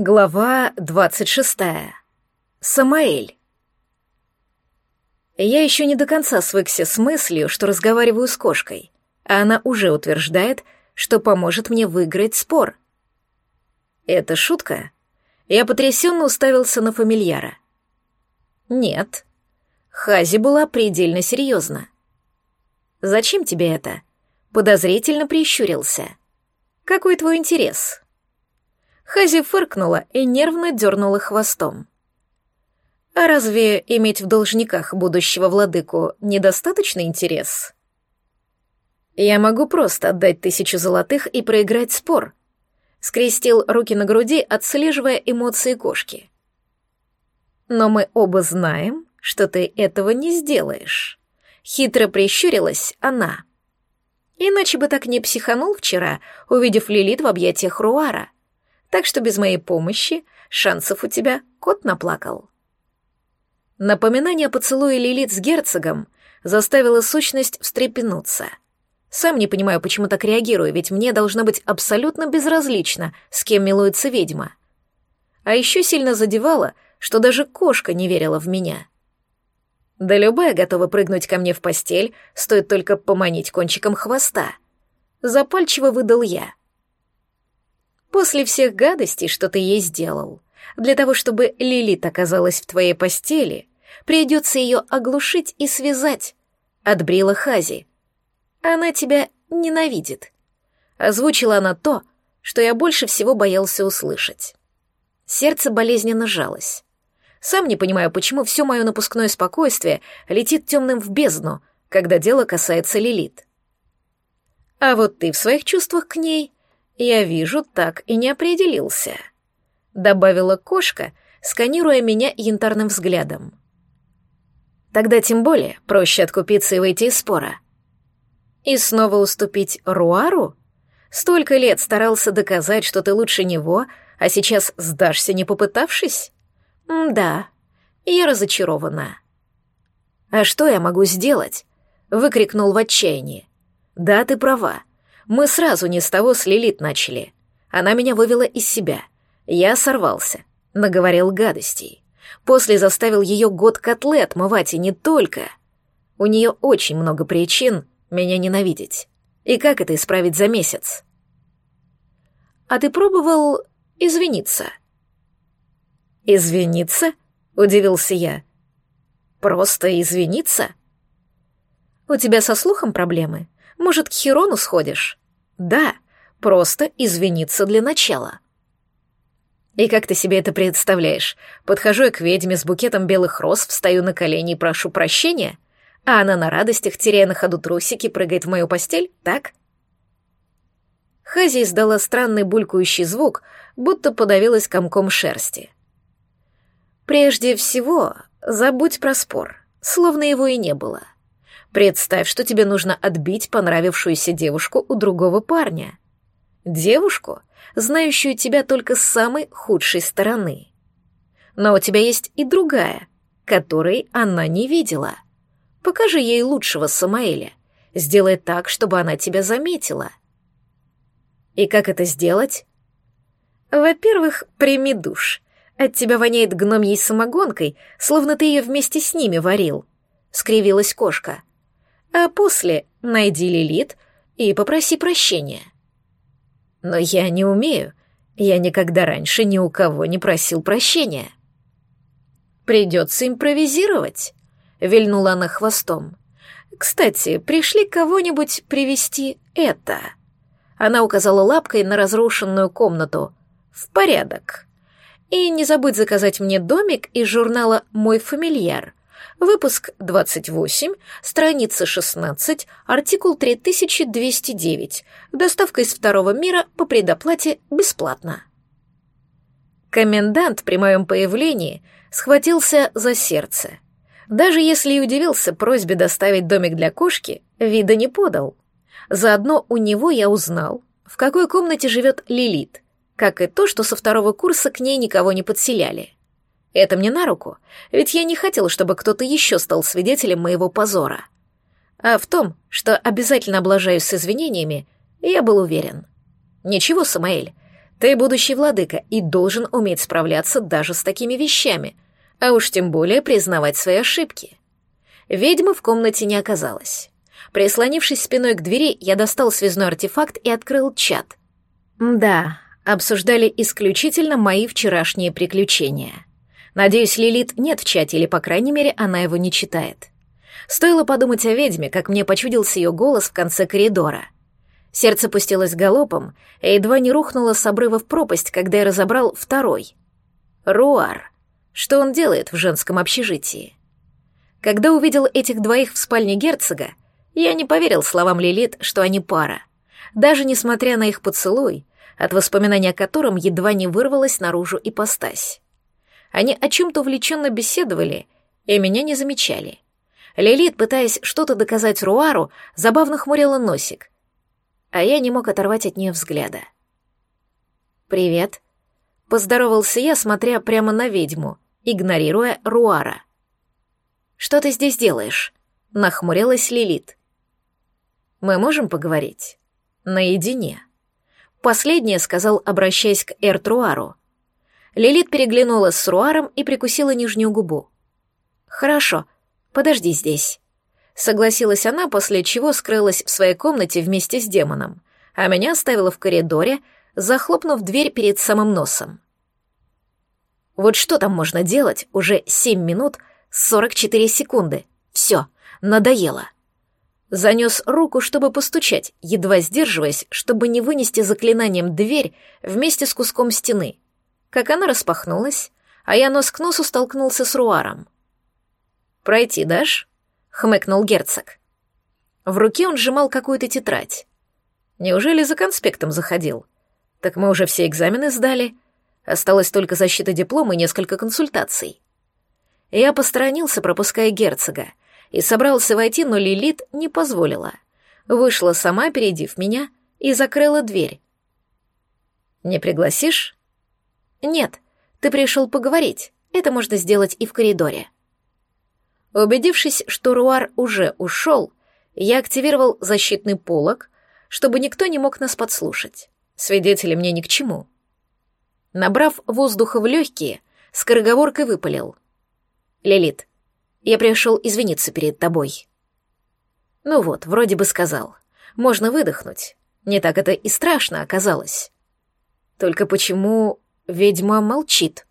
Глава двадцать шестая. Самаэль. Я еще не до конца свыкся с мыслью, что разговариваю с кошкой, а она уже утверждает, что поможет мне выиграть спор. Это шутка? Я потрясенно уставился на фамильяра. Нет. Хази была предельно серьезна. Зачем тебе это? Подозрительно прищурился. Какой твой интерес? Хази фыркнула и нервно дернула хвостом. А разве иметь в должниках будущего владыку недостаточный интерес? Я могу просто отдать тысячу золотых и проиграть спор. Скрестил руки на груди, отслеживая эмоции кошки. Но мы оба знаем, что ты этого не сделаешь. Хитро прищурилась она. Иначе бы так не психанул вчера, увидев Лилит в объятиях Руара. Так что без моей помощи шансов у тебя кот наплакал. Напоминание о поцелуе Лилит с герцогом заставило сущность встрепенуться. Сам не понимаю, почему так реагирую, ведь мне должно быть абсолютно безразлично, с кем милуется ведьма. А еще сильно задевало, что даже кошка не верила в меня. Да любая готова прыгнуть ко мне в постель, стоит только поманить кончиком хвоста. Запальчиво выдал я. После всех гадостей, что ты ей сделал, для того, чтобы Лилит оказалась в твоей постели, придется ее оглушить и связать. Отбрила Хази. Она тебя ненавидит. Озвучила она то, что я больше всего боялся услышать. Сердце болезненно жалось. Сам не понимаю, почему все мое напускное спокойствие летит темным в бездну, когда дело касается Лилит. А вот ты в своих чувствах к ней, я вижу, так и не определился добавила кошка, сканируя меня янтарным взглядом. Тогда тем более проще откупиться и выйти из спора. И снова уступить Руару? Столько лет старался доказать, что ты лучше него, а сейчас сдашься, не попытавшись? Да, я разочарована. А что я могу сделать? Выкрикнул в отчаянии. Да, ты права. Мы сразу не с того с Лилит начали. Она меня вывела из себя — я сорвался, наговорил гадостей. После заставил ее год котлы отмывать, и не только. У нее очень много причин меня ненавидеть. И как это исправить за месяц? А ты пробовал извиниться? Извиниться? Удивился я. Просто извиниться? У тебя со слухом проблемы? Может, к Хирону сходишь? Да, просто извиниться для начала. И как ты себе это представляешь? Подхожу я к ведьме с букетом белых роз, встаю на колени и прошу прощения, а она на радостях, теряя на ходу трусики, прыгает в мою постель, так? Хази издала странный булькающий звук, будто подавилась комком шерсти. Прежде всего, забудь про спор, словно его и не было. Представь, что тебе нужно отбить понравившуюся девушку у другого парня. Девушку, знающую тебя только с самой худшей стороны. Но у тебя есть и другая, которой она не видела. Покажи ей лучшего Самаэля. Сделай так, чтобы она тебя заметила. И как это сделать? Во-первых, прими душ. От тебя воняет гномьей самогонкой, словно ты ее вместе с ними варил. Скривилась кошка. А после найди Лилит и попроси прощения. Но я не умею. Я никогда раньше ни у кого не просил прощения. Придется импровизировать, вильнула она хвостом. Кстати, пришли кого-нибудь привести это. Она указала лапкой на разрушенную комнату. В порядок. И не забудь заказать мне домик из журнала «Мой фамильяр». Выпуск 28, страница 16, артикул 3209. Доставка из второго мира по предоплате бесплатно. Комендант при моем появлении схватился за сердце. Даже если и удивился просьбе доставить домик для кошки, вида не подал. Заодно у него я узнал, в какой комнате живет Лилит, как и то, что со второго курса к ней никого не подселяли. Это мне на руку, ведь я не хотел, чтобы кто-то еще стал свидетелем моего позора. А в том, что обязательно облажаюсь с извинениями, я был уверен. Ничего, Самаэль, Ты будущий владыка и должен уметь справляться даже с такими вещами, а уж тем более признавать свои ошибки. Ведьмы в комнате не оказалось. Прислонившись спиной к двери, я достал связной артефакт и открыл чат. Да, обсуждали исключительно мои вчерашние приключения. Надеюсь, Лилит нет в чате, или, по крайней мере, она его не читает. Стоило подумать о ведьме, как мне почудился ее голос в конце коридора — Сердце пустилось галопом и едва не рухнуло с обрыва в пропасть, когда я разобрал второй. Руар. Что он делает в женском общежитии? Когда увидел этих двоих в спальне герцога, я не поверил словам Лилит, что они пара. Даже несмотря на их поцелуй, от воспоминания о котором едва не вырвалась наружу ипостась. Они о чем-то увлеченно беседовали и меня не замечали. Лилит, пытаясь что-то доказать Руару, забавно хмурила носик — а я не мог оторвать от нее взгляда. «Привет», — поздоровался я, смотря прямо на ведьму, игнорируя Руара. «Что ты здесь делаешь?» — нахмурилась Лилит. «Мы можем поговорить? Наедине?» Последнее сказал, обращаясь к Эртруару. Лилит переглянулась с Руаром и прикусила нижнюю губу. «Хорошо, подожди здесь». Согласилась она, после чего скрылась в своей комнате вместе с демоном, а меня оставила в коридоре, захлопнув дверь перед самым носом. Вот что там можно делать уже семь минут сорок четыре секунды. Все, надоело. Занес руку, чтобы постучать, едва сдерживаясь, чтобы не вынести заклинанием дверь вместе с куском стены. Как она распахнулась, а я нос к носу столкнулся с Руаром. «Пройти дашь?» хмыкнул герцог. В руке он сжимал какую-то тетрадь. Неужели за конспектом заходил? Так мы уже все экзамены сдали. Осталось только защита диплома и несколько консультаций. Я посторонился, пропуская герцога, и собрался войти, но Лилит не позволила. Вышла сама, опередив меня, и закрыла дверь. «Не пригласишь?» «Нет, ты пришел поговорить. Это можно сделать и в коридоре». Убедившись, что Руар уже ушел, я активировал защитный полог, чтобы никто не мог нас подслушать. Свидетели мне ни к чему. Набрав воздуха в легкие, скороговоркой выпалил. «Лилит, я пришел извиниться перед тобой». Ну вот, вроде бы сказал. Можно выдохнуть. Не так это и страшно оказалось. Только почему ведьма молчит?